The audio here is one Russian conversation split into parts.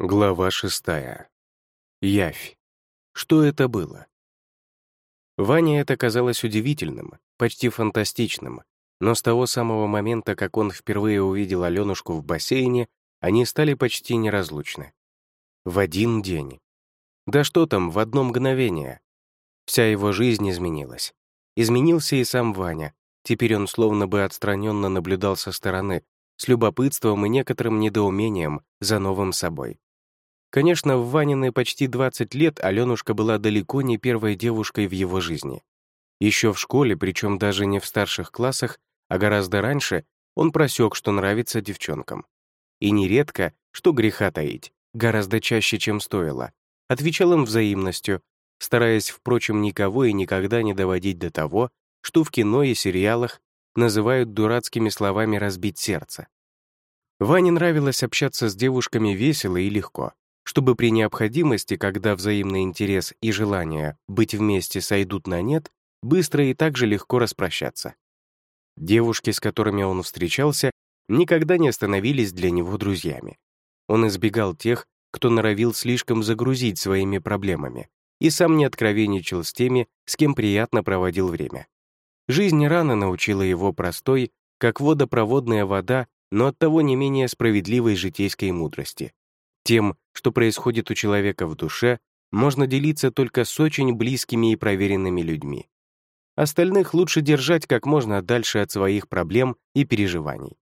Глава шестая. Явь. Что это было? Ване это казалось удивительным, почти фантастичным, но с того самого момента, как он впервые увидел Аленушку в бассейне, они стали почти неразлучны. В один день. Да что там, в одно мгновение. Вся его жизнь изменилась. Изменился и сам Ваня. Теперь он словно бы отстраненно наблюдал со стороны, с любопытством и некоторым недоумением за новым собой. Конечно, в Ванины почти 20 лет Аленушка была далеко не первой девушкой в его жизни. Еще в школе, причем даже не в старших классах, а гораздо раньше, он просек, что нравится девчонкам. И нередко, что греха таить, гораздо чаще, чем стоило, отвечал им взаимностью, стараясь, впрочем, никого и никогда не доводить до того, что в кино и сериалах называют дурацкими словами «разбить сердце». Ване нравилось общаться с девушками весело и легко, чтобы при необходимости, когда взаимный интерес и желание быть вместе сойдут на нет, быстро и так же легко распрощаться. Девушки, с которыми он встречался, никогда не становились для него друзьями. Он избегал тех, кто норовил слишком загрузить своими проблемами, и сам не откровенничал с теми, с кем приятно проводил время. Жизнь рано научила его простой, как водопроводная вода, но оттого не менее справедливой житейской мудрости. Тем, что происходит у человека в душе, можно делиться только с очень близкими и проверенными людьми. Остальных лучше держать как можно дальше от своих проблем и переживаний.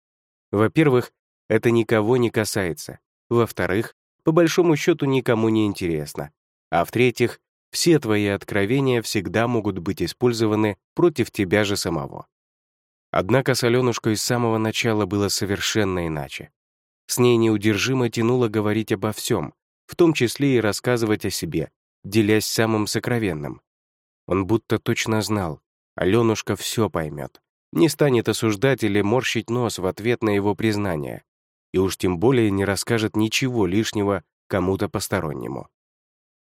Во-первых, это никого не касается. Во-вторых, по большому счету никому не интересно. А в-третьих, все твои откровения всегда могут быть использованы против тебя же самого. Однако с Аленушкой с самого начала было совершенно иначе. С ней неудержимо тянуло говорить обо всем, в том числе и рассказывать о себе, делясь самым сокровенным. Он будто точно знал, Аленушка все поймет, не станет осуждать или морщить нос в ответ на его признание, и уж тем более не расскажет ничего лишнего кому-то постороннему.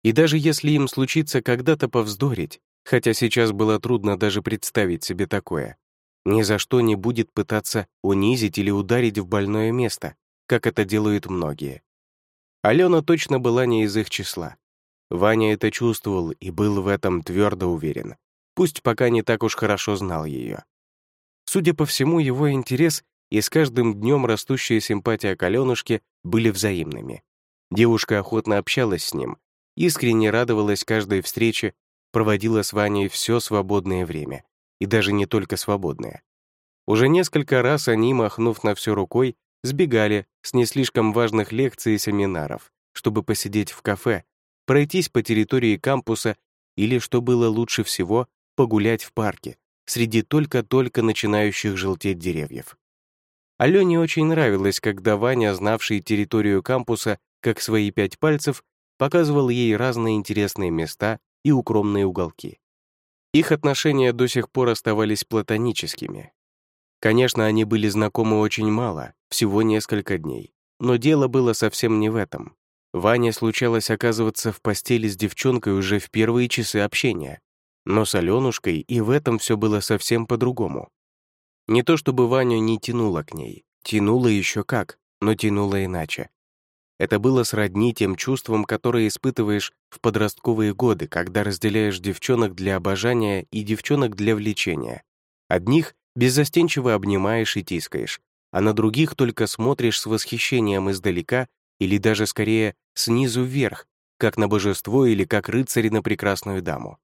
И даже если им случится когда-то повздорить, хотя сейчас было трудно даже представить себе такое, ни за что не будет пытаться унизить или ударить в больное место, как это делают многие. Алена точно была не из их числа. Ваня это чувствовал и был в этом твердо уверен, пусть пока не так уж хорошо знал ее. Судя по всему, его интерес и с каждым днем растущая симпатия к Аленушке были взаимными. Девушка охотно общалась с ним, искренне радовалась каждой встрече, проводила с Ваней все свободное время, и даже не только свободное. Уже несколько раз они, махнув на все рукой, сбегали с не слишком важных лекций и семинаров, чтобы посидеть в кафе, пройтись по территории кампуса или, что было лучше всего, погулять в парке среди только-только начинающих желтеть деревьев. Алене очень нравилось, когда Ваня, знавший территорию кампуса как свои пять пальцев, показывал ей разные интересные места и укромные уголки. Их отношения до сих пор оставались платоническими. Конечно, они были знакомы очень мало, всего несколько дней. Но дело было совсем не в этом. Ваня случалось оказываться в постели с девчонкой уже в первые часы общения. Но с Аленушкой и в этом все было совсем по-другому. Не то чтобы Ваню не тянуло к ней, тянуло еще как, но тянуло иначе. Это было сродни тем чувствам, которые испытываешь в подростковые годы, когда разделяешь девчонок для обожания и девчонок для влечения. Одних беззастенчиво обнимаешь и тискаешь, а на других только смотришь с восхищением издалека или даже скорее снизу вверх, как на божество или как рыцарь на прекрасную даму.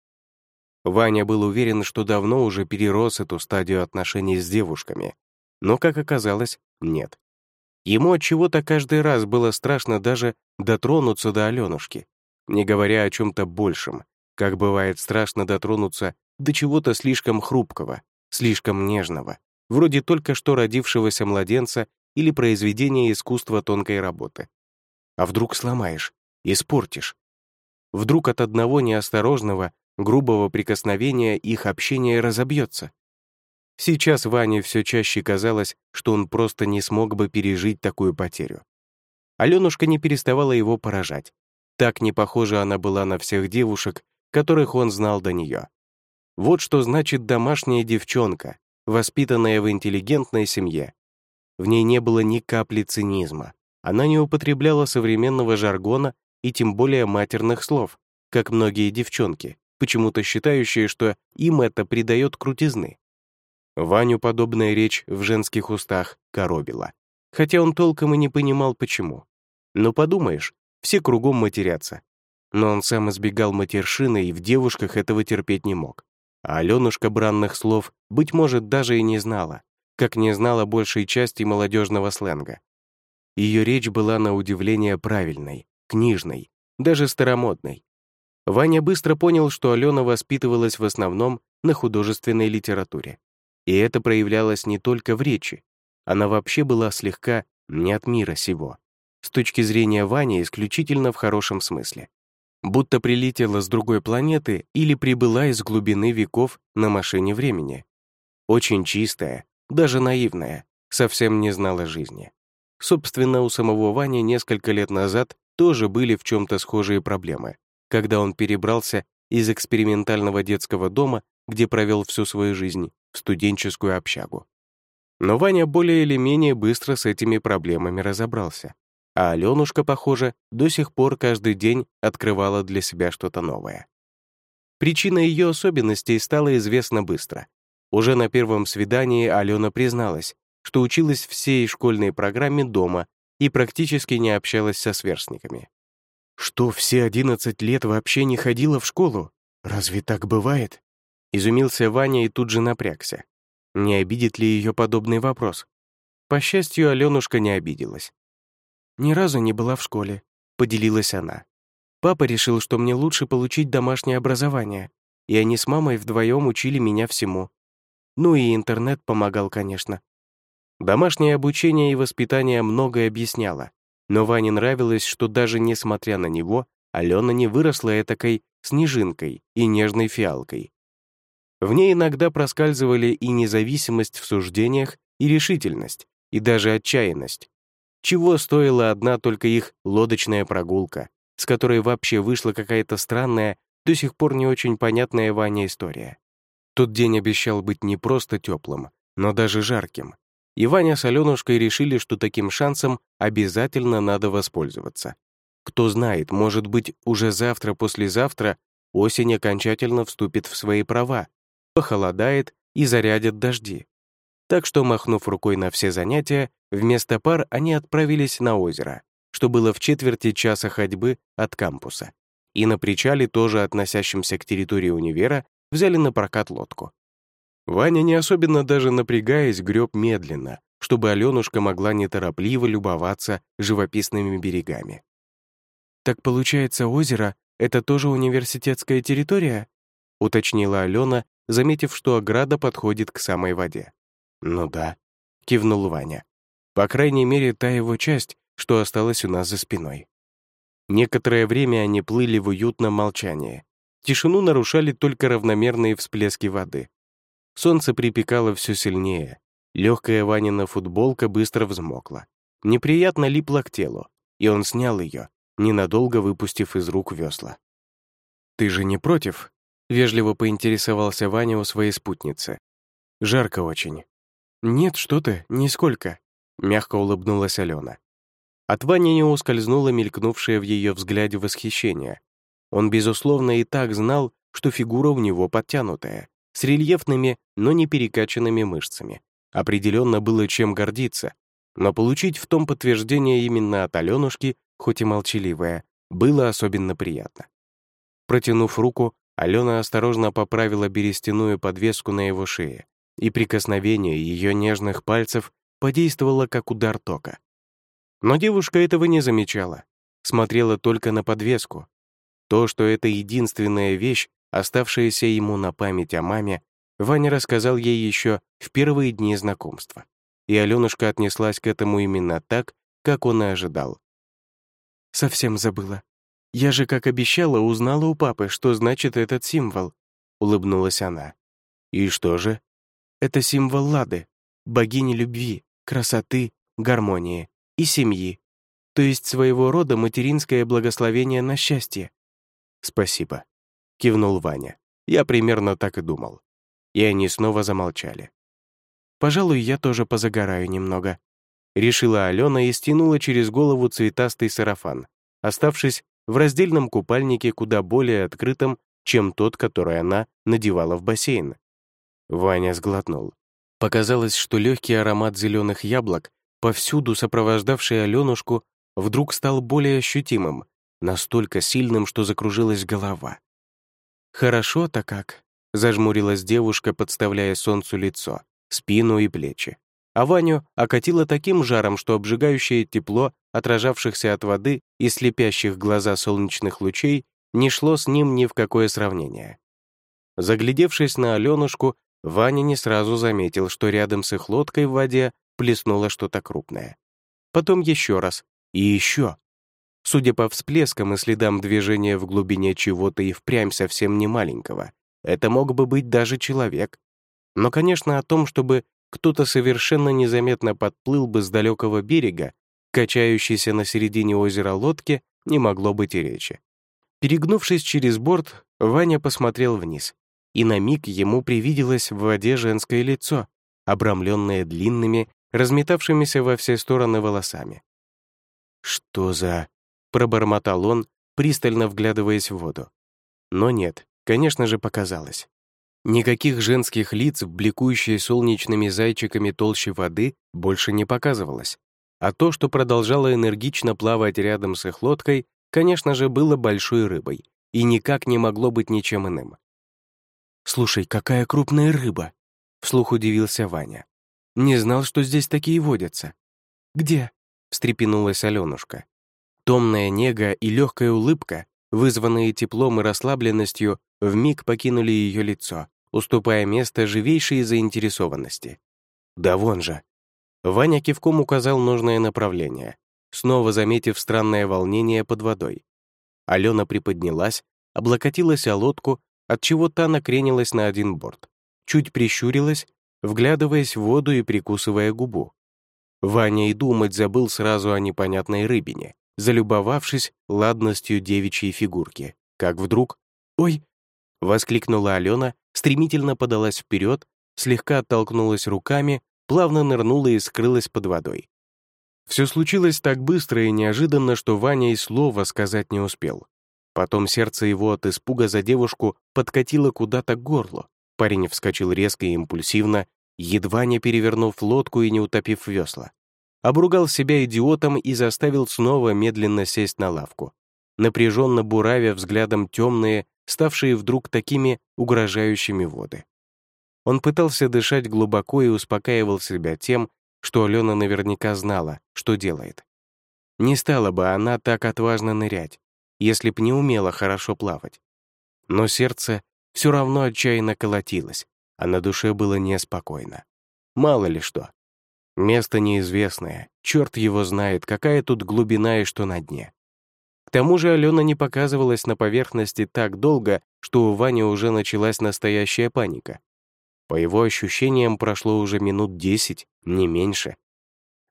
Ваня был уверен, что давно уже перерос эту стадию отношений с девушками, но, как оказалось, нет. Ему от чего-то каждый раз было страшно даже дотронуться до Алёнушки, не говоря о чем-то большем, как бывает страшно дотронуться до чего-то слишком хрупкого, слишком нежного, вроде только что родившегося младенца или произведения искусства тонкой работы. А вдруг сломаешь, испортишь? Вдруг от одного неосторожного, грубого прикосновения их общение разобьется? Сейчас Ване все чаще казалось, что он просто не смог бы пережить такую потерю. Аленушка не переставала его поражать. Так не похожа она была на всех девушек, которых он знал до нее. Вот что значит домашняя девчонка, воспитанная в интеллигентной семье. В ней не было ни капли цинизма, она не употребляла современного жаргона и тем более матерных слов, как многие девчонки, почему-то считающие, что им это придает крутизны. Ваню подобная речь в женских устах коробила, хотя он толком и не понимал, почему. Но подумаешь, все кругом матерятся. Но он сам избегал матершины и в девушках этого терпеть не мог. А Аленушка бранных слов, быть может, даже и не знала, как не знала большей части молодежного сленга. Ее речь была на удивление правильной, книжной, даже старомодной. Ваня быстро понял, что Алена воспитывалась в основном на художественной литературе. И это проявлялось не только в речи. Она вообще была слегка не от мира сего. С точки зрения Вани исключительно в хорошем смысле. Будто прилетела с другой планеты или прибыла из глубины веков на машине времени. Очень чистая, даже наивная, совсем не знала жизни. Собственно, у самого Вани несколько лет назад тоже были в чем-то схожие проблемы, когда он перебрался из экспериментального детского дома, где провел всю свою жизнь, в студенческую общагу. Но Ваня более или менее быстро с этими проблемами разобрался. А Аленушка, похоже, до сих пор каждый день открывала для себя что-то новое. Причина ее особенностей стала известна быстро. Уже на первом свидании Алена призналась, что училась всей школьной программе дома и практически не общалась со сверстниками. «Что, все 11 лет вообще не ходила в школу? Разве так бывает?» Изумился Ваня и тут же напрягся. Не обидит ли ее подобный вопрос? По счастью, Аленушка не обиделась. «Ни разу не была в школе», — поделилась она. «Папа решил, что мне лучше получить домашнее образование, и они с мамой вдвоем учили меня всему. Ну и интернет помогал, конечно. Домашнее обучение и воспитание многое объясняло, но Ване нравилось, что даже несмотря на него, Алена не выросла этакой снежинкой и нежной фиалкой. В ней иногда проскальзывали и независимость в суждениях, и решительность, и даже отчаянность. Чего стоила одна только их лодочная прогулка, с которой вообще вышла какая-то странная, до сих пор не очень понятная Ваня история. Тот день обещал быть не просто теплым, но даже жарким. И Ваня с Аленушкой решили, что таким шансом обязательно надо воспользоваться. Кто знает, может быть, уже завтра-послезавтра осень окончательно вступит в свои права, похолодает и зарядят дожди. Так что, махнув рукой на все занятия, вместо пар они отправились на озеро, что было в четверти часа ходьбы от кампуса. И на причале, тоже относящемся к территории универа, взяли на прокат лодку. Ваня, не особенно даже напрягаясь, греб медленно, чтобы Аленушка могла неторопливо любоваться живописными берегами. «Так получается, озеро — это тоже университетская территория?» — уточнила Алена, заметив, что ограда подходит к самой воде. «Ну да», — кивнул Ваня. «По крайней мере, та его часть, что осталась у нас за спиной». Некоторое время они плыли в уютном молчании. Тишину нарушали только равномерные всплески воды. Солнце припекало все сильнее. Легкая Ванина футболка быстро взмокла. Неприятно липла к телу, и он снял ее, ненадолго выпустив из рук весла. «Ты же не против?» — вежливо поинтересовался Ваня у своей спутницы. «Жарко очень». «Нет, что ты, нисколько», — мягко улыбнулась Алена. От Вани не ускользнуло мелькнувшее в ее взгляде восхищение. Он, безусловно, и так знал, что фигура у него подтянутая, с рельефными, но не перекачанными мышцами. Определенно было чем гордиться, но получить в том подтверждение именно от Аленушки, хоть и молчаливое, было особенно приятно. Протянув руку, Алена осторожно поправила берестяную подвеску на его шее, и прикосновение ее нежных пальцев подействовало как удар тока. Но девушка этого не замечала, смотрела только на подвеску. То, что это единственная вещь, оставшаяся ему на память о маме, Ваня рассказал ей еще в первые дни знакомства. И Аленушка отнеслась к этому именно так, как он и ожидал. «Совсем забыла. Я же, как обещала, узнала у папы, что значит этот символ», — улыбнулась она. «И что же?» «Это символ Лады, богини любви, красоты, гармонии и семьи, то есть своего рода материнское благословение на счастье». «Спасибо», — кивнул Ваня. «Я примерно так и думал». И они снова замолчали. «Пожалуй, я тоже позагораю немного», решила Алена и стянула через голову цветастый сарафан, оставшись в раздельном купальнике куда более открытым, чем тот, который она надевала в бассейн. Ваня сглотнул. Показалось, что легкий аромат зеленых яблок, повсюду сопровождавший Аленушку, вдруг стал более ощутимым, настолько сильным, что закружилась голова. «Хорошо-то как», — зажмурилась девушка, подставляя солнцу лицо, спину и плечи. А Ваню окатило таким жаром, что обжигающее тепло, отражавшихся от воды и слепящих глаза солнечных лучей, не шло с ним ни в какое сравнение. Заглядевшись на Аленушку, Ваня не сразу заметил, что рядом с их лодкой в воде плеснуло что-то крупное. Потом еще раз и еще. Судя по всплескам и следам движения в глубине чего-то и впрямь совсем не маленького, это мог бы быть даже человек. Но, конечно, о том, чтобы кто-то совершенно незаметно подплыл бы с далекого берега, качающейся на середине озера лодки, не могло быть и речи. Перегнувшись через борт, Ваня посмотрел вниз, и на миг ему привиделось в воде женское лицо, обрамленное длинными, разметавшимися во все стороны волосами. «Что за...» — пробормотал он, пристально вглядываясь в воду. Но нет, конечно же, показалось. Никаких женских лиц в бликующей солнечными зайчиками толще воды больше не показывалось, а то, что продолжало энергично плавать рядом с их лодкой, конечно же, было большой рыбой и никак не могло быть ничем иным. «Слушай, какая крупная рыба!» — вслух удивился Ваня. «Не знал, что здесь такие водятся». «Где?» — встрепенулась Аленушка. Томная нега и легкая улыбка, вызванные теплом и расслабленностью, вмиг покинули ее лицо, уступая место живейшей заинтересованности. «Да вон же!» Ваня кивком указал нужное направление, снова заметив странное волнение под водой. Алена приподнялась, облокотилась о лодку, отчего та накренилась на один борт, чуть прищурилась, вглядываясь в воду и прикусывая губу. Ваня и думать забыл сразу о непонятной рыбине, залюбовавшись ладностью девичьей фигурки, как вдруг «Ой!» — воскликнула Алена, стремительно подалась вперед, слегка оттолкнулась руками, плавно нырнула и скрылась под водой. Все случилось так быстро и неожиданно, что Ваня и слова сказать не успел. Потом сердце его от испуга за девушку подкатило куда-то к горлу. Парень вскочил резко и импульсивно, едва не перевернув лодку и не утопив весла. Обругал себя идиотом и заставил снова медленно сесть на лавку, напряженно буравя взглядом темные, ставшие вдруг такими угрожающими воды. Он пытался дышать глубоко и успокаивал себя тем, что Алена наверняка знала, что делает. Не стала бы она так отважно нырять, если б не умела хорошо плавать. Но сердце все равно отчаянно колотилось, а на душе было неспокойно. Мало ли что. Место неизвестное, черт его знает, какая тут глубина и что на дне. К тому же Алена не показывалась на поверхности так долго, что у Вани уже началась настоящая паника. По его ощущениям, прошло уже минут десять, не меньше.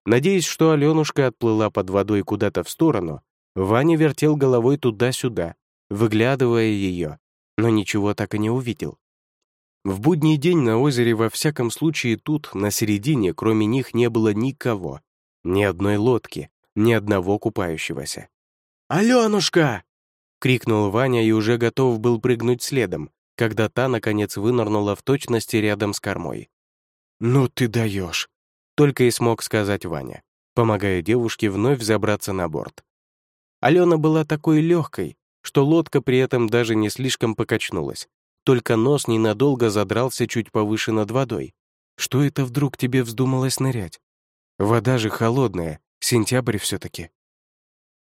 Надеясь, что Аленушка отплыла под водой куда-то в сторону, Ваня вертел головой туда-сюда, выглядывая ее, но ничего так и не увидел. В будний день на озере во всяком случае тут, на середине, кроме них не было никого. Ни одной лодки, ни одного купающегося. «Аленушка!» — крикнул Ваня и уже готов был прыгнуть следом, когда та, наконец, вынырнула в точности рядом с кормой. «Ну ты даешь!» — только и смог сказать Ваня, помогая девушке вновь забраться на борт. Алена была такой легкой, что лодка при этом даже не слишком покачнулась, только нос ненадолго задрался чуть повыше над водой. Что это вдруг тебе вздумалось нырять? Вода же холодная, сентябрь все-таки.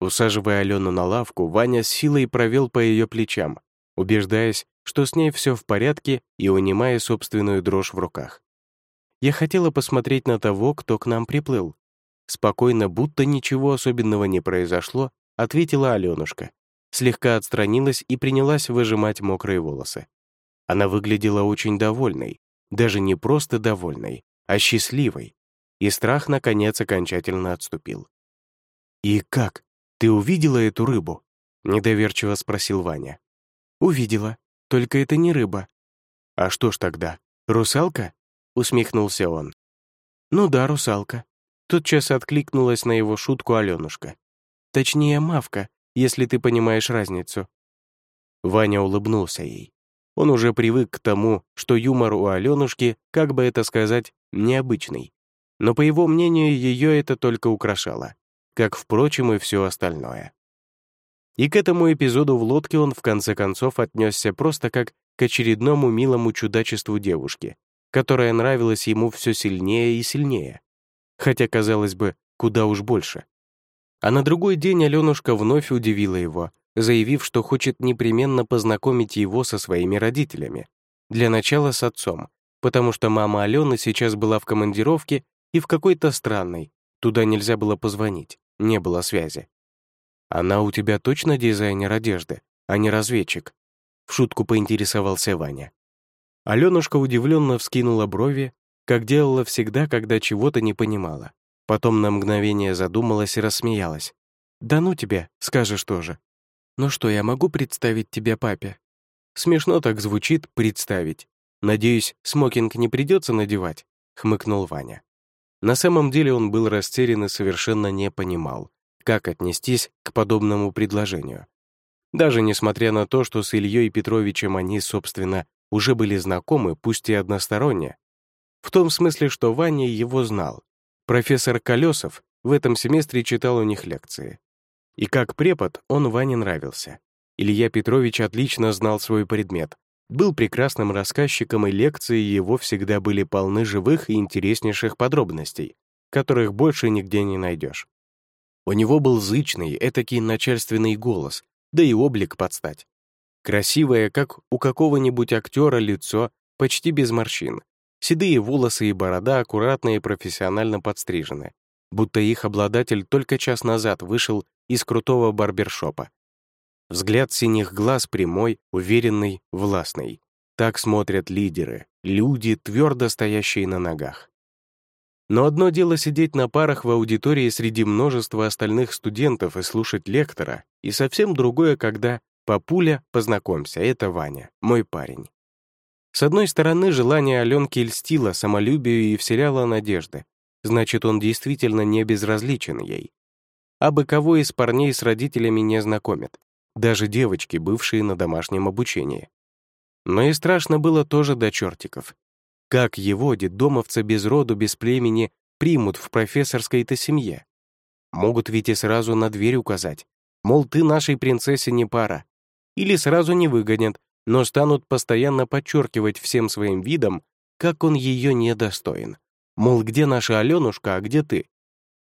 Усаживая Алену на лавку, Ваня с силой провел по ее плечам, убеждаясь, что с ней все в порядке и унимая собственную дрожь в руках. Я хотела посмотреть на того, кто к нам приплыл. Спокойно, будто ничего особенного не произошло, ответила Аленушка. Слегка отстранилась и принялась выжимать мокрые волосы. Она выглядела очень довольной, даже не просто довольной, а счастливой, и страх, наконец, окончательно отступил. «И как? Ты увидела эту рыбу?» — недоверчиво спросил Ваня. «Увидела. Только это не рыба». «А что ж тогда? Русалка?» — усмехнулся он. «Ну да, русалка. Тотчас откликнулась на его шутку Аленушка. Точнее, Мавка, если ты понимаешь разницу. Ваня улыбнулся ей. Он уже привык к тому, что юмор у Аленушки, как бы это сказать, необычный. Но, по его мнению, ее это только украшало, как, впрочем, и все остальное. И к этому эпизоду в лодке он в конце концов отнесся просто как к очередному милому чудачеству девушки, которая нравилась ему все сильнее и сильнее. Хотя, казалось бы, куда уж больше. А на другой день Аленушка вновь удивила его, заявив, что хочет непременно познакомить его со своими родителями. Для начала с отцом, потому что мама Алены сейчас была в командировке и в какой-то странной, туда нельзя было позвонить, не было связи. «Она у тебя точно дизайнер одежды, а не разведчик?» В шутку поинтересовался Ваня. Аленушка удивленно вскинула брови, как делала всегда, когда чего-то не понимала. Потом на мгновение задумалась и рассмеялась. «Да ну тебя, скажешь тоже. Ну что, я могу представить тебя папе?» Смешно так звучит «представить». «Надеюсь, смокинг не придется надевать?» — хмыкнул Ваня. На самом деле он был растерян и совершенно не понимал, как отнестись к подобному предложению. Даже несмотря на то, что с Ильей Петровичем они, собственно, уже были знакомы, пусть и односторонне. В том смысле, что Ваня его знал. Профессор Колесов в этом семестре читал у них лекции. И как препод он Ване нравился. Илья Петрович отлично знал свой предмет, был прекрасным рассказчиком, и лекции его всегда были полны живых и интереснейших подробностей, которых больше нигде не найдешь. У него был зычный, этакий начальственный голос, да и облик подстать. Красивое, как у какого-нибудь актера, лицо, почти без морщин. Седые волосы и борода аккуратно и профессионально подстрижены, будто их обладатель только час назад вышел из крутого барбершопа. Взгляд синих глаз прямой, уверенный, властный. Так смотрят лидеры, люди, твердо стоящие на ногах. Но одно дело сидеть на парах в аудитории среди множества остальных студентов и слушать лектора, и совсем другое, когда «Папуля, познакомься, это Ваня, мой парень». С одной стороны, желание Аленки льстило самолюбию и вселяло надежды. Значит, он действительно не безразличен ей. А бы кого из парней с родителями не знакомит, даже девочки, бывшие на домашнем обучении. Но и страшно было тоже до чертиков. Как его, детдомовца без роду, без племени, примут в профессорской-то семье? Могут ведь и сразу на дверь указать, мол, ты нашей принцессе не пара. Или сразу не выгонят, но станут постоянно подчеркивать всем своим видом, как он ее недостоин. Мол, где наша Аленушка, а где ты?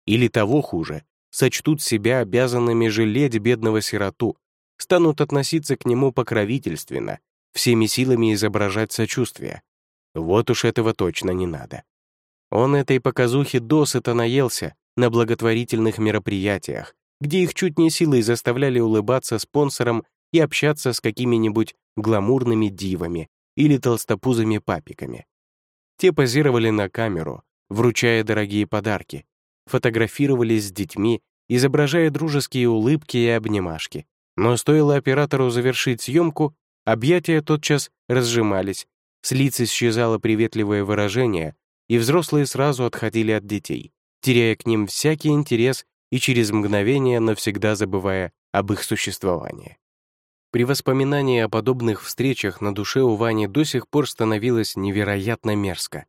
Или того хуже, сочтут себя обязанными жалеть бедного сироту, станут относиться к нему покровительственно, всеми силами изображать сочувствие, вот уж этого точно не надо. Он этой показухи досыта наелся на благотворительных мероприятиях, где их чуть не силой заставляли улыбаться спонсорам и общаться с какими-нибудь гламурными дивами или толстопузыми папиками. Те позировали на камеру, вручая дорогие подарки, фотографировались с детьми, изображая дружеские улыбки и обнимашки. Но стоило оператору завершить съемку, объятия тотчас разжимались, с лиц исчезало приветливое выражение, и взрослые сразу отходили от детей, теряя к ним всякий интерес и через мгновение навсегда забывая об их существовании. При воспоминании о подобных встречах на душе у Вани до сих пор становилось невероятно мерзко.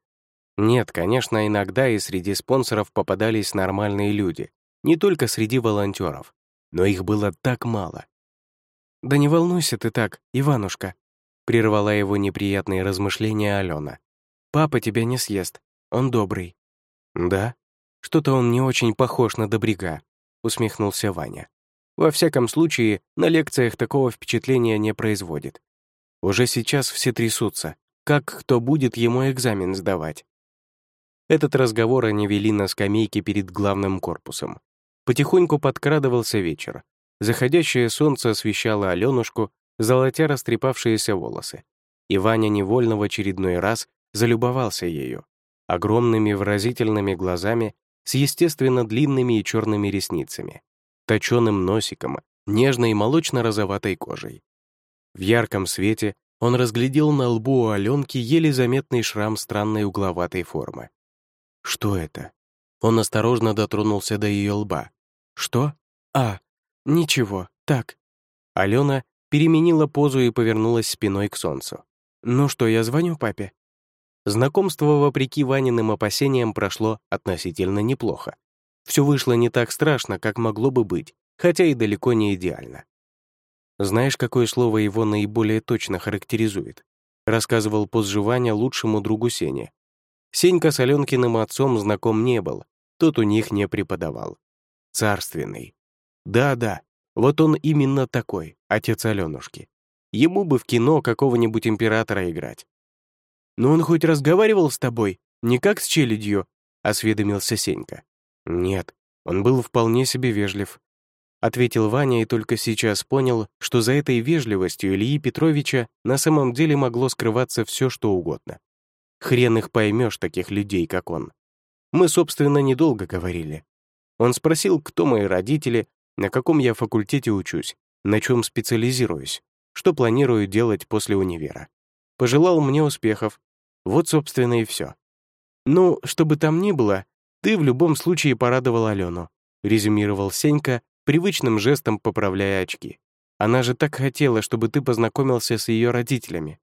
Нет, конечно, иногда и среди спонсоров попадались нормальные люди, не только среди волонтеров, но их было так мало. «Да не волнуйся ты так, Иванушка», Прервала его неприятные размышления Алена. «Папа тебя не съест. Он добрый». «Да? Что-то он не очень похож на добряга», — усмехнулся Ваня. «Во всяком случае, на лекциях такого впечатления не производит. Уже сейчас все трясутся. Как кто будет ему экзамен сдавать?» Этот разговор они вели на скамейке перед главным корпусом. Потихоньку подкрадывался вечер. Заходящее солнце освещало Аленушку, золотя растрепавшиеся волосы. И Ваня невольно в очередной раз залюбовался ею, огромными выразительными глазами с естественно длинными и черными ресницами, точеным носиком, нежной молочно-розоватой кожей. В ярком свете он разглядел на лбу у Аленки еле заметный шрам странной угловатой формы. Что это? Он осторожно дотронулся до ее лба. «Что? А, ничего, так». Алена переменила позу и повернулась спиной к солнцу. «Ну что, я звоню папе?» Знакомство, вопреки Ваниным опасениям, прошло относительно неплохо. Все вышло не так страшно, как могло бы быть, хотя и далеко не идеально. Знаешь, какое слово его наиболее точно характеризует? Рассказывал позже лучшему другу Сене. Сенька с Аленкиным отцом знаком не был, тот у них не преподавал. Царственный. Да-да, вот он именно такой, отец Аленушки. Ему бы в кино какого-нибудь императора играть. «Но он хоть разговаривал с тобой, не как с челядью?» — осведомился Сенька. «Нет, он был вполне себе вежлив», — ответил Ваня и только сейчас понял, что за этой вежливостью Ильи Петровича на самом деле могло скрываться все, что угодно. Хрен их поймешь, таких людей, как он. Мы, собственно, недолго говорили. Он спросил, кто мои родители, на каком я факультете учусь, на чем специализируюсь, что планирую делать после универа. Пожелал мне успехов. Вот, собственно, и все. «Ну, что бы там ни было, ты в любом случае порадовал Алену», резюмировал Сенька, привычным жестом поправляя очки. «Она же так хотела, чтобы ты познакомился с ее родителями.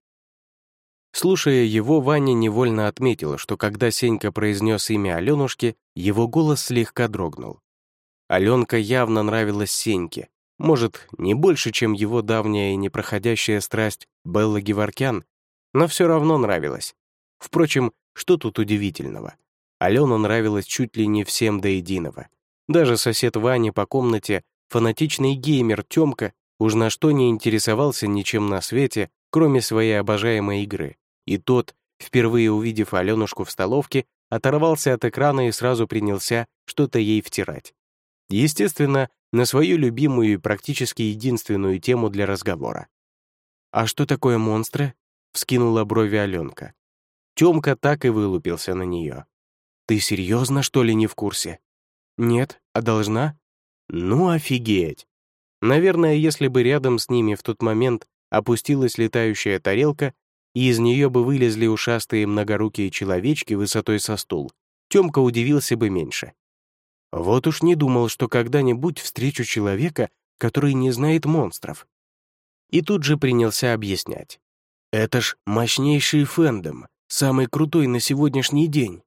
Слушая его, Ваня невольно отметила, что когда Сенька произнес имя Аленушки, его голос слегка дрогнул. Аленка явно нравилась Сеньке, может, не больше, чем его давняя и непроходящая страсть Белла Геворкян, но все равно нравилась. Впрочем, что тут удивительного? Алена нравилась чуть ли не всем до единого. Даже сосед Вани по комнате, фанатичный геймер Тёмка, уж на что не интересовался ничем на свете, кроме своей обожаемой игры. И тот, впервые увидев Аленушку в столовке, оторвался от экрана и сразу принялся что-то ей втирать. Естественно, на свою любимую и практически единственную тему для разговора. «А что такое монстры?» — вскинула брови Аленка. Тёмка так и вылупился на нее. «Ты серьезно, что ли, не в курсе?» «Нет, а должна?» «Ну, офигеть!» Наверное, если бы рядом с ними в тот момент опустилась летающая тарелка, и из нее бы вылезли ушастые многорукие человечки высотой со стул, Тёмка удивился бы меньше. Вот уж не думал, что когда-нибудь встречу человека, который не знает монстров. И тут же принялся объяснять. Это ж мощнейший фэндом, самый крутой на сегодняшний день.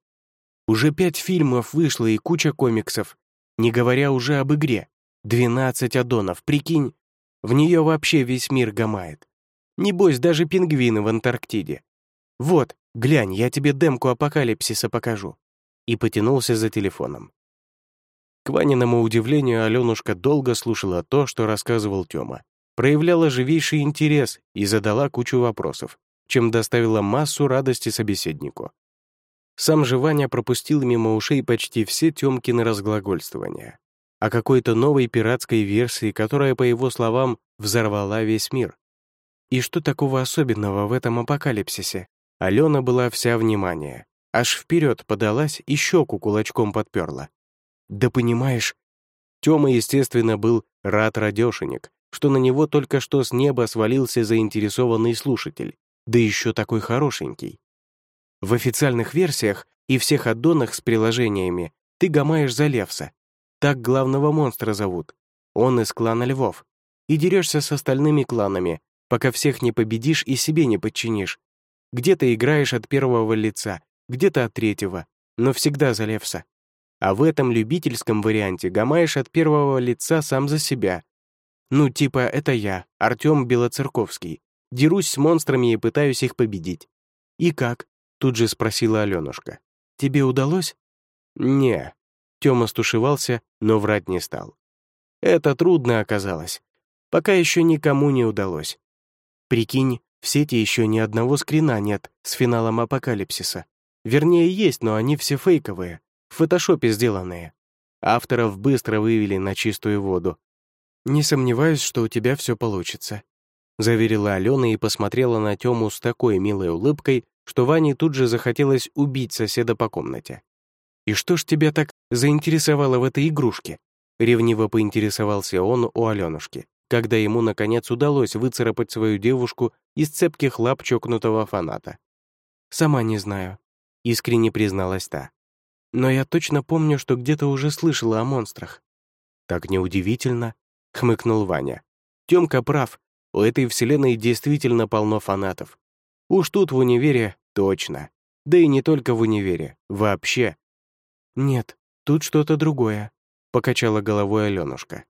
Уже пять фильмов вышло и куча комиксов, не говоря уже об игре. Двенадцать аддонов, прикинь. В нее вообще весь мир гамает. Небось, даже пингвины в Антарктиде. Вот, глянь, я тебе демку апокалипсиса покажу». И потянулся за телефоном. К Ваниному удивлению, Аленушка долго слушала то, что рассказывал Тёма, проявляла живейший интерес и задала кучу вопросов, чем доставила массу радости собеседнику. Сам же Ваня пропустил мимо ушей почти все Тёмкины разглагольствования о какой-то новой пиратской версии, которая, по его словам, взорвала весь мир. И что такого особенного в этом апокалипсисе? Алена была вся внимание. Аж вперед подалась и щеку кулачком подперла. Да понимаешь, Тёма, естественно, был рад радешенек, что на него только что с неба свалился заинтересованный слушатель, да еще такой хорошенький. В официальных версиях и всех аддонах с приложениями ты гамаешь за Левса. Так главного монстра зовут. Он из клана Львов. И дерешься с остальными кланами, пока всех не победишь и себе не подчинишь. Где-то играешь от первого лица, где-то от третьего, но всегда за Левса. А в этом любительском варианте гамаешь от первого лица сам за себя. Ну, типа, это я, Артём Белоцерковский. Дерусь с монстрами и пытаюсь их победить. «И как?» — тут же спросила Алёнушка. «Тебе удалось?» «Не». Тёма стушевался, но врать не стал. «Это трудно оказалось. Пока еще никому не удалось. Прикинь, в сети еще ни одного скрина нет с финалом апокалипсиса. Вернее, есть, но они все фейковые, в фотошопе сделанные. Авторов быстро вывели на чистую воду. «Не сомневаюсь, что у тебя все получится», — заверила Алена и посмотрела на Тему с такой милой улыбкой, что Ване тут же захотелось убить соседа по комнате. «И что ж тебя так заинтересовало в этой игрушке?» — ревниво поинтересовался он у Аленушки когда ему, наконец, удалось выцарапать свою девушку из цепких лап чокнутого фаната. «Сама не знаю», — искренне призналась та. но я точно помню, что где-то уже слышала о монстрах». «Так неудивительно», — хмыкнул Ваня. «Тёмка прав, у этой вселенной действительно полно фанатов. Уж тут в универе точно. Да и не только в универе, вообще». «Нет, тут что-то другое», — покачала головой Алёнушка.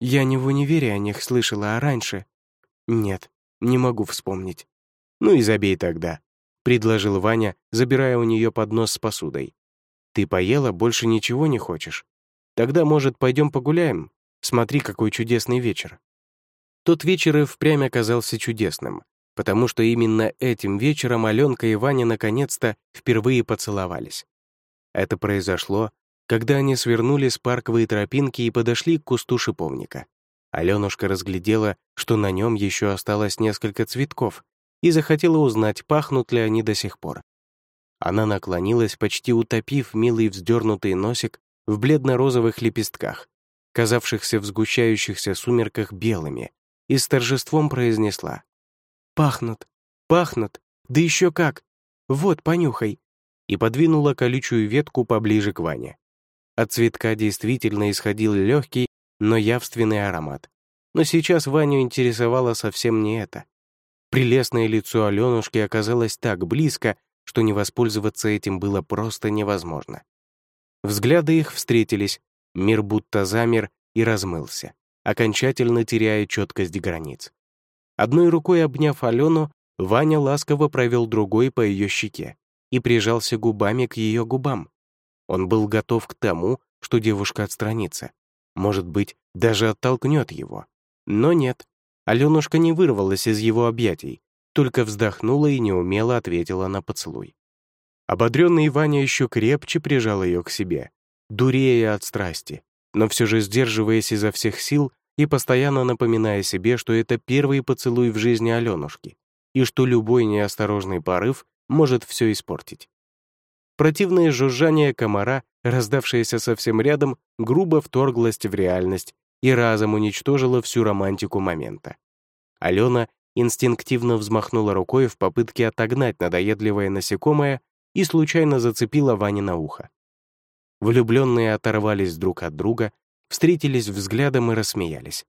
«Я не в универе о них слышала, а раньше». «Нет, не могу вспомнить». «Ну и забей тогда», — предложил Ваня, забирая у нее поднос с посудой. «Ты поела, больше ничего не хочешь? Тогда, может, пойдем погуляем? Смотри, какой чудесный вечер». Тот вечер и впрямь оказался чудесным, потому что именно этим вечером Аленка и Ваня наконец-то впервые поцеловались. Это произошло, когда они свернули с парковой тропинки и подошли к кусту шиповника. Аленушка разглядела, что на нем еще осталось несколько цветков, и захотела узнать, пахнут ли они до сих пор. Она наклонилась, почти утопив милый вздернутый носик в бледно-розовых лепестках, казавшихся в сгущающихся сумерках белыми, и с торжеством произнесла. «Пахнут, пахнут, да еще как! Вот, понюхай!» и подвинула колючую ветку поближе к Ване. От цветка действительно исходил легкий, но явственный аромат. Но сейчас Ваню интересовало совсем не это. Прелестное лицо Аленушки оказалось так близко, что не воспользоваться этим было просто невозможно. Взгляды их встретились, мир будто замер и размылся, окончательно теряя четкость границ. Одной рукой обняв Алену, Ваня ласково провел другой по ее щеке и прижался губами к ее губам. Он был готов к тому, что девушка отстранится. Может быть, даже оттолкнет его. Но нет, Аленушка не вырвалась из его объятий, только вздохнула и неумело ответила на поцелуй. Ободренный Ваня еще крепче прижал ее к себе, дурея от страсти, но все же сдерживаясь изо всех сил и постоянно напоминая себе, что это первый поцелуй в жизни Аленушки, и что любой неосторожный порыв может все испортить. Противное жужжание комара, раздавшееся совсем рядом, грубо вторглось в реальность и разом уничтожила всю романтику момента. Алена инстинктивно взмахнула рукой в попытке отогнать надоедливое насекомое и случайно зацепила Ване на ухо. Влюбленные оторвались друг от друга, встретились взглядом и рассмеялись.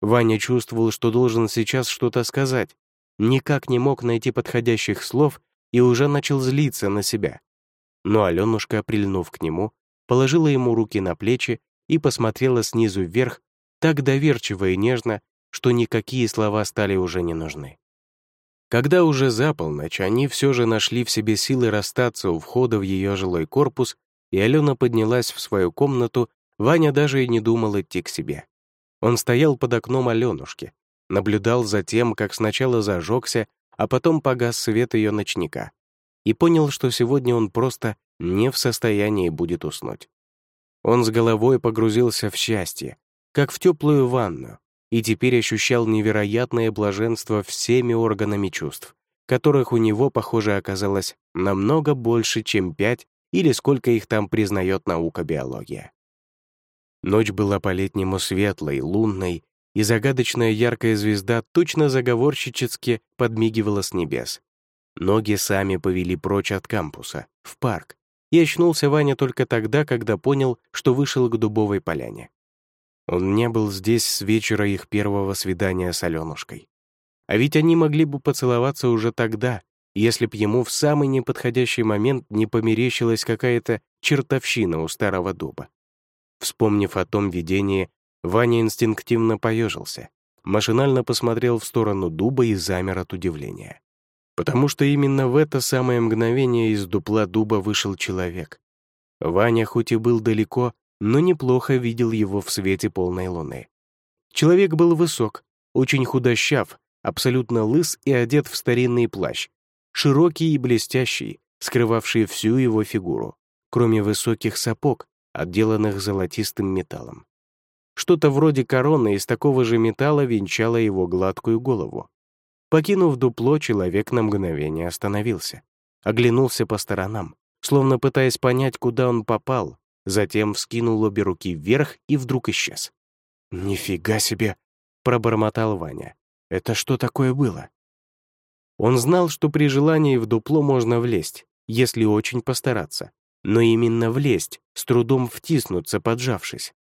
Ваня чувствовал, что должен сейчас что-то сказать, никак не мог найти подходящих слов и уже начал злиться на себя. Но Аленушка, прильнув к нему, положила ему руки на плечи и посмотрела снизу вверх так доверчиво и нежно, что никакие слова стали уже не нужны. Когда уже за полночь они все же нашли в себе силы расстаться у входа в ее жилой корпус, и Алена поднялась в свою комнату, Ваня даже и не думал идти к себе. Он стоял под окном Аленушки, наблюдал за тем, как сначала зажегся, а потом погас свет ее ночника, и понял, что сегодня он просто не в состоянии будет уснуть. Он с головой погрузился в счастье, как в теплую ванну, и теперь ощущал невероятное блаженство всеми органами чувств, которых у него, похоже, оказалось намного больше, чем пять или сколько их там признает наука биология. Ночь была по-летнему светлой, лунной, и загадочная яркая звезда точно заговорщически подмигивала с небес. Ноги сами повели прочь от кампуса, в парк, и очнулся Ваня только тогда, когда понял, что вышел к дубовой поляне. Он не был здесь с вечера их первого свидания с Аленушкой. А ведь они могли бы поцеловаться уже тогда, если б ему в самый неподходящий момент не померещилась какая-то чертовщина у старого дуба. Вспомнив о том видении, Ваня инстинктивно поежился, машинально посмотрел в сторону дуба и замер от удивления. Потому что именно в это самое мгновение из дупла дуба вышел человек. Ваня хоть и был далеко, но неплохо видел его в свете полной луны. Человек был высок, очень худощав, абсолютно лыс и одет в старинный плащ, широкий и блестящий, скрывавший всю его фигуру, кроме высоких сапог, отделанных золотистым металлом. Что-то вроде короны из такого же металла венчало его гладкую голову. Покинув дупло, человек на мгновение остановился, оглянулся по сторонам, словно пытаясь понять, куда он попал, затем вскинул обе руки вверх и вдруг исчез. «Нифига себе!» — пробормотал Ваня. «Это что такое было?» Он знал, что при желании в дупло можно влезть, если очень постараться. Но именно влезть, с трудом втиснуться, поджавшись.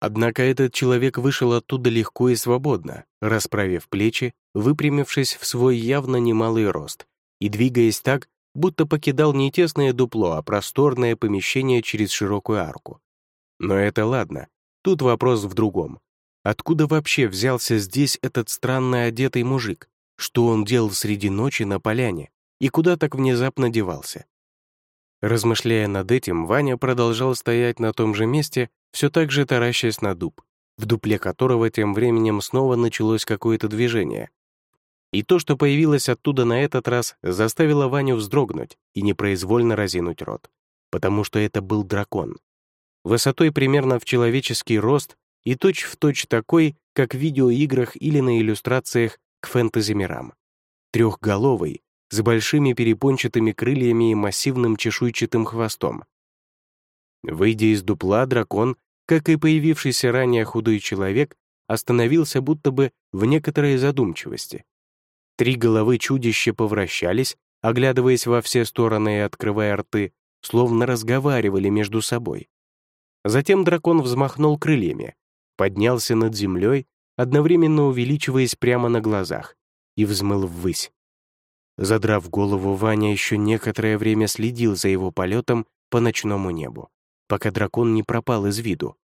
Однако этот человек вышел оттуда легко и свободно, расправив плечи, выпрямившись в свой явно немалый рост и двигаясь так, будто покидал не тесное дупло, а просторное помещение через широкую арку. Но это ладно, тут вопрос в другом. Откуда вообще взялся здесь этот странно одетый мужик? Что он делал среди ночи на поляне? И куда так внезапно девался? Размышляя над этим, Ваня продолжал стоять на том же месте, все так же таращаясь на дуб, в дупле которого тем временем снова началось какое-то движение. И то, что появилось оттуда на этот раз, заставило Ваню вздрогнуть и непроизвольно разинуть рот, потому что это был дракон. Высотой примерно в человеческий рост и точь-в-точь точь такой, как в видеоиграх или на иллюстрациях к фэнтези-мирам. Трехголовый, с большими перепончатыми крыльями и массивным чешуйчатым хвостом. Выйдя из дупла, дракон, как и появившийся ранее худой человек, остановился будто бы в некоторой задумчивости. Три головы чудища повращались, оглядываясь во все стороны и открывая рты, словно разговаривали между собой. Затем дракон взмахнул крыльями, поднялся над землей, одновременно увеличиваясь прямо на глазах, и взмыл ввысь. Задрав голову, Ваня еще некоторое время следил за его полетом по ночному небу, пока дракон не пропал из виду.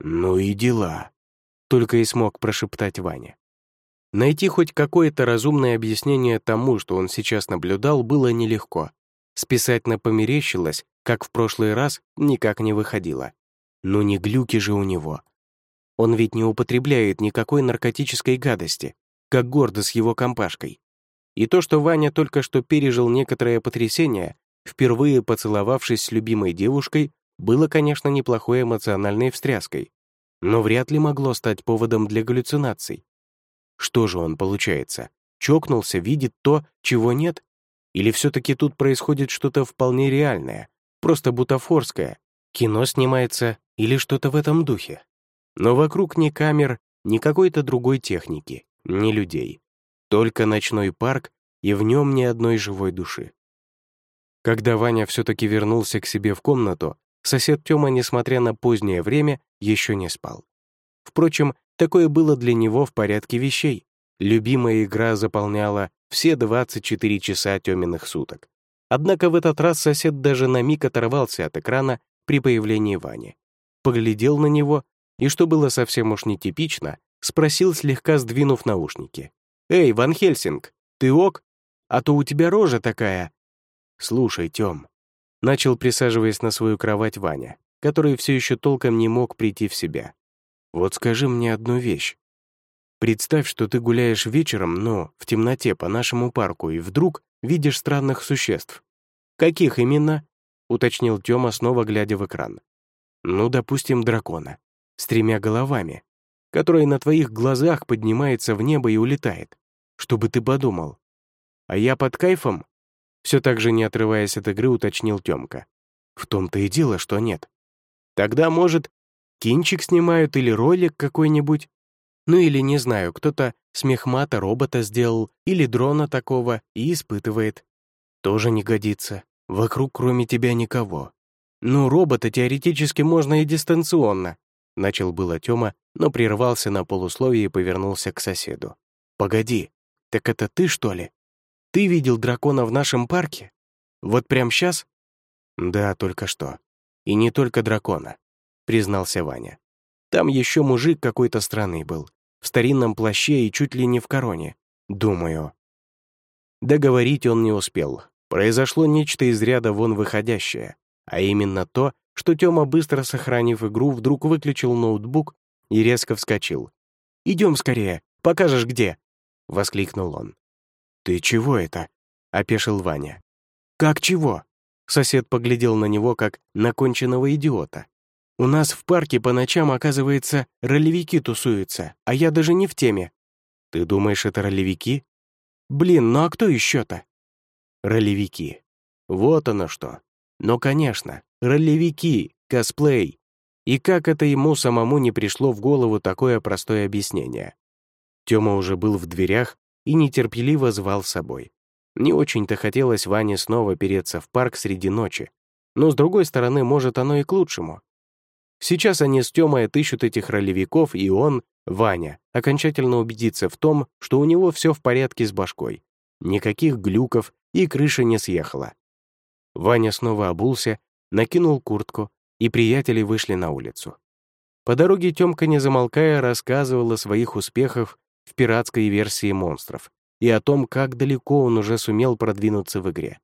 «Ну и дела», — только и смог прошептать Ваня. Найти хоть какое-то разумное объяснение тому, что он сейчас наблюдал, было нелегко. Списать на померещилось, как в прошлый раз, никак не выходило. Ну не глюки же у него. Он ведь не употребляет никакой наркотической гадости, как гордо с его компашкой. И то, что Ваня только что пережил некоторое потрясение, впервые поцеловавшись с любимой девушкой, было, конечно, неплохой эмоциональной встряской, но вряд ли могло стать поводом для галлюцинаций. Что же он, получается, чокнулся, видит то, чего нет? Или все-таки тут происходит что-то вполне реальное, просто бутафорское, кино снимается или что-то в этом духе? Но вокруг ни камер, ни какой-то другой техники, ни людей. Только ночной парк, и в нем ни одной живой души. Когда Ваня все-таки вернулся к себе в комнату, сосед Тёма, несмотря на позднее время, еще не спал. Впрочем, такое было для него в порядке вещей. Любимая игра заполняла все 24 часа Тёминых суток. Однако в этот раз сосед даже на миг оторвался от экрана при появлении Вани. Поглядел на него и, что было совсем уж нетипично, спросил, слегка сдвинув наушники. «Эй, Ван Хельсинг, ты ок? А то у тебя рожа такая». «Слушай, Тём», — начал, присаживаясь на свою кровать Ваня, который все еще толком не мог прийти в себя. «Вот скажи мне одну вещь. Представь, что ты гуляешь вечером, но в темноте по нашему парку, и вдруг видишь странных существ. Каких именно?» — уточнил Тёма, снова глядя в экран. «Ну, допустим, дракона, с тремя головами, который на твоих глазах поднимается в небо и улетает. Чтобы ты подумал. А я под кайфом? Все так же не отрываясь от игры, уточнил Тёмка. В том-то и дело, что нет. Тогда, может, кинчик снимают или ролик какой-нибудь? Ну или, не знаю, кто-то смехмата робота сделал или дрона такого и испытывает. Тоже не годится. Вокруг кроме тебя никого. Ну, робота теоретически можно и дистанционно, Начал было Тёма, но прервался на полусловие и повернулся к соседу. «Погоди, так это ты, что ли? Ты видел дракона в нашем парке? Вот прямо сейчас?» «Да, только что. И не только дракона», — признался Ваня. «Там еще мужик какой-то странный был, в старинном плаще и чуть ли не в короне, думаю». Договорить он не успел. Произошло нечто из ряда вон выходящее, а именно то, что Тёма, быстро сохранив игру, вдруг выключил ноутбук и резко вскочил. «Идем скорее, покажешь где!» — воскликнул он. «Ты чего это?» — опешил Ваня. «Как чего?» Сосед поглядел на него, как на конченного идиота. «У нас в парке по ночам, оказывается, ролевики тусуются, а я даже не в теме». «Ты думаешь, это ролевики?» «Блин, ну а кто еще-то?» «Ролевики. Вот оно что. Но, конечно, ролевики, косплей. И как это ему самому не пришло в голову такое простое объяснение? Тёма уже был в дверях и нетерпеливо звал с собой. Не очень-то хотелось Ване снова переться в парк среди ночи, но, с другой стороны, может, оно и к лучшему. Сейчас они с Тёмой отыщут этих ролевиков, и он, Ваня, окончательно убедится в том, что у него все в порядке с башкой. Никаких глюков, и крыша не съехала. Ваня снова обулся, накинул куртку, и приятели вышли на улицу. По дороге Тёмка, не замолкая, рассказывал о своих успехах в пиратской версии монстров и о том, как далеко он уже сумел продвинуться в игре.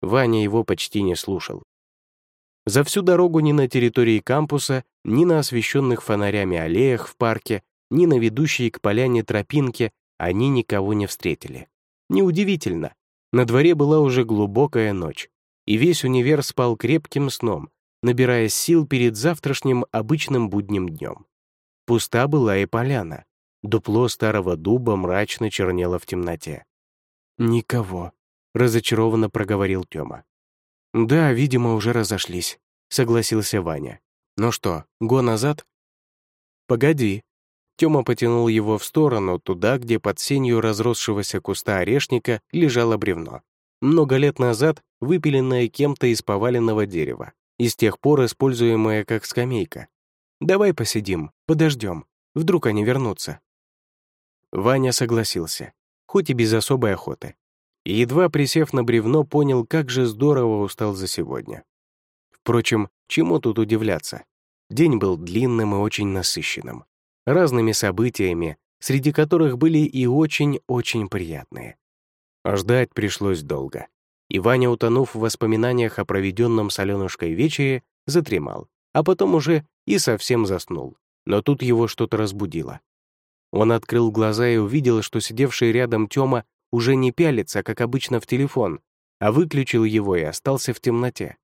Ваня его почти не слушал. За всю дорогу ни на территории кампуса, ни на освещенных фонарями аллеях в парке, ни на ведущей к поляне тропинке они никого не встретили. Неудивительно. На дворе была уже глубокая ночь, и весь универ спал крепким сном, набирая сил перед завтрашним обычным будним днем. Пуста была и поляна. Дупло старого дуба мрачно чернело в темноте. «Никого», — разочарованно проговорил Тёма. «Да, видимо, уже разошлись», — согласился Ваня. «Ну что, го назад?» «Погоди». Тёма потянул его в сторону, туда, где под сенью разросшегося куста орешника лежало бревно. Много лет назад выпиленное кем-то из поваленного дерева и с тех пор используемое как скамейка. «Давай посидим, подождем, вдруг они вернутся». Ваня согласился, хоть и без особой охоты. И едва присев на бревно, понял, как же здорово устал за сегодня. Впрочем, чему тут удивляться? День был длинным и очень насыщенным, разными событиями, среди которых были и очень-очень приятные. А ждать пришлось долго и Ваня, утонув в воспоминаниях о проведенном с Аленушкой вечере, затремал, а потом уже и совсем заснул. Но тут его что-то разбудило. Он открыл глаза и увидел, что сидевший рядом Тёма уже не пялится, как обычно, в телефон, а выключил его и остался в темноте.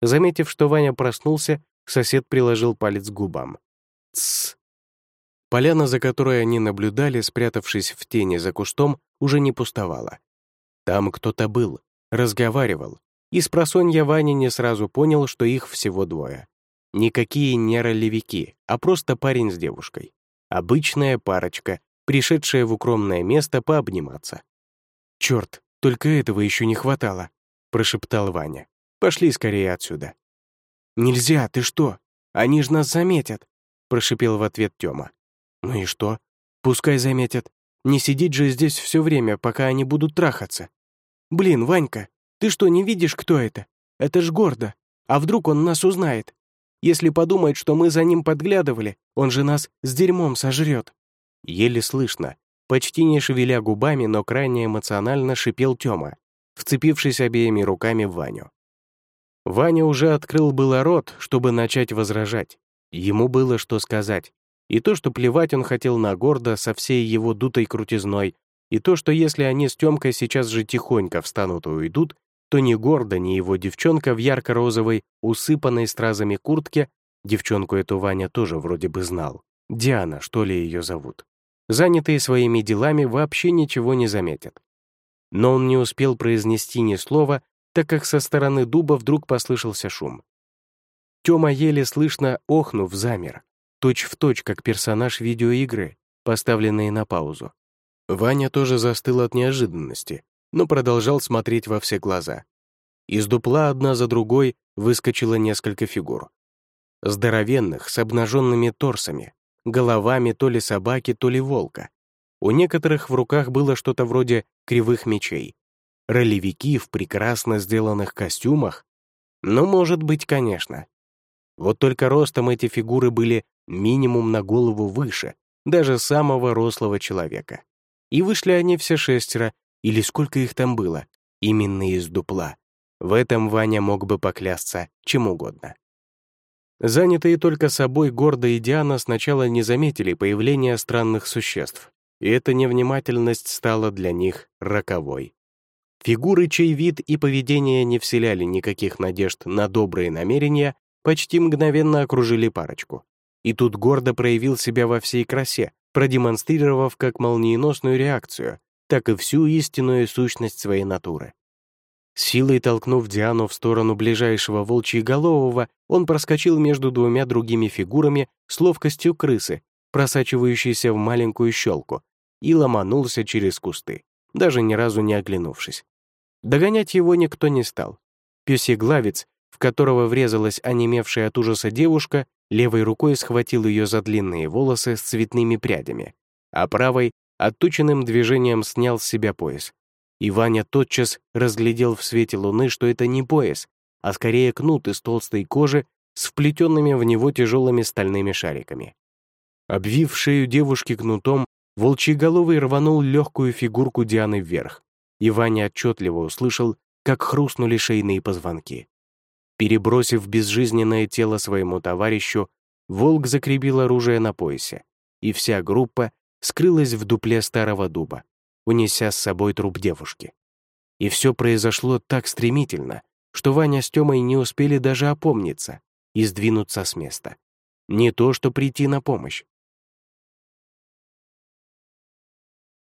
Заметив, что Ваня проснулся, сосед приложил палец к губам. «Тссс». Поляна, за которой они наблюдали, спрятавшись в тени за кустом, уже не пустовала. Там кто-то был, разговаривал, и с просонья Ваня не сразу понял, что их всего двое. Никакие не ролевики, а просто парень с девушкой. Обычная парочка, пришедшая в укромное место пообниматься. «Черт, только этого еще не хватало», — прошептал Ваня. «Пошли скорее отсюда». «Нельзя, ты что? Они ж нас заметят», — прошипел в ответ Тёма. «Ну и что? Пускай заметят. Не сидеть же здесь все время, пока они будут трахаться. «Блин, Ванька, ты что, не видишь, кто это? Это ж гордо. А вдруг он нас узнает? Если подумает, что мы за ним подглядывали, он же нас с дерьмом сожрет». Еле слышно, почти не шевеля губами, но крайне эмоционально шипел Тёма, вцепившись обеими руками в Ваню. Ваня уже открыл было рот, чтобы начать возражать. Ему было что сказать. И то, что плевать он хотел на гордо со всей его дутой крутизной, и то, что если они с Тёмкой сейчас же тихонько встанут и уйдут, то ни Гордо, ни его девчонка в ярко-розовой, усыпанной стразами куртке, девчонку эту Ваня тоже вроде бы знал, Диана, что ли ее зовут, занятые своими делами вообще ничего не заметят. Но он не успел произнести ни слова, так как со стороны дуба вдруг послышался шум. Тёма еле слышно охнув замер, точь-в-точь точь, как персонаж видеоигры, поставленный на паузу. Ваня тоже застыл от неожиданности, но продолжал смотреть во все глаза. Из дупла одна за другой выскочило несколько фигур. Здоровенных, с обнаженными торсами, головами то ли собаки, то ли волка. У некоторых в руках было что-то вроде кривых мечей. Ролевики в прекрасно сделанных костюмах? Ну, может быть, конечно. Вот только ростом эти фигуры были минимум на голову выше, даже самого рослого человека. И вышли они все шестеро, или сколько их там было, именно из дупла. В этом Ваня мог бы поклясться чем угодно. Занятые только собой Гордо и Диана сначала не заметили появления странных существ, и эта невнимательность стала для них роковой. Фигуры, чей вид и поведение не вселяли никаких надежд на добрые намерения, почти мгновенно окружили парочку. И тут гордо проявил себя во всей красе, продемонстрировав как молниеносную реакцию, так и всю истинную сущность своей натуры. Силой толкнув Диану в сторону ближайшего волчьеголового, он проскочил между двумя другими фигурами с ловкостью крысы, просачивающейся в маленькую щелку, и ломанулся через кусты, даже ни разу не оглянувшись. Догонять его никто не стал. Песеглавец, в которого врезалась онемевшая от ужаса девушка, левой рукой схватил ее за длинные волосы с цветными прядями, а правой отточенным движением снял с себя пояс. И Ваня тотчас разглядел в свете луны, что это не пояс, а скорее кнут из толстой кожи с вплетенными в него тяжелыми стальными шариками. Обвив шею девушки кнутом, волчьеголовый рванул легкую фигурку Дианы вверх, и Ваня отчетливо услышал, как хрустнули шейные позвонки. Перебросив безжизненное тело своему товарищу, волк закрепил оружие на поясе, и вся группа скрылась в дупле старого дуба, унеся с собой труп девушки. И все произошло так стремительно, что Ваня с Тёмой не успели даже опомниться и сдвинуться с места. Не то, что прийти на помощь.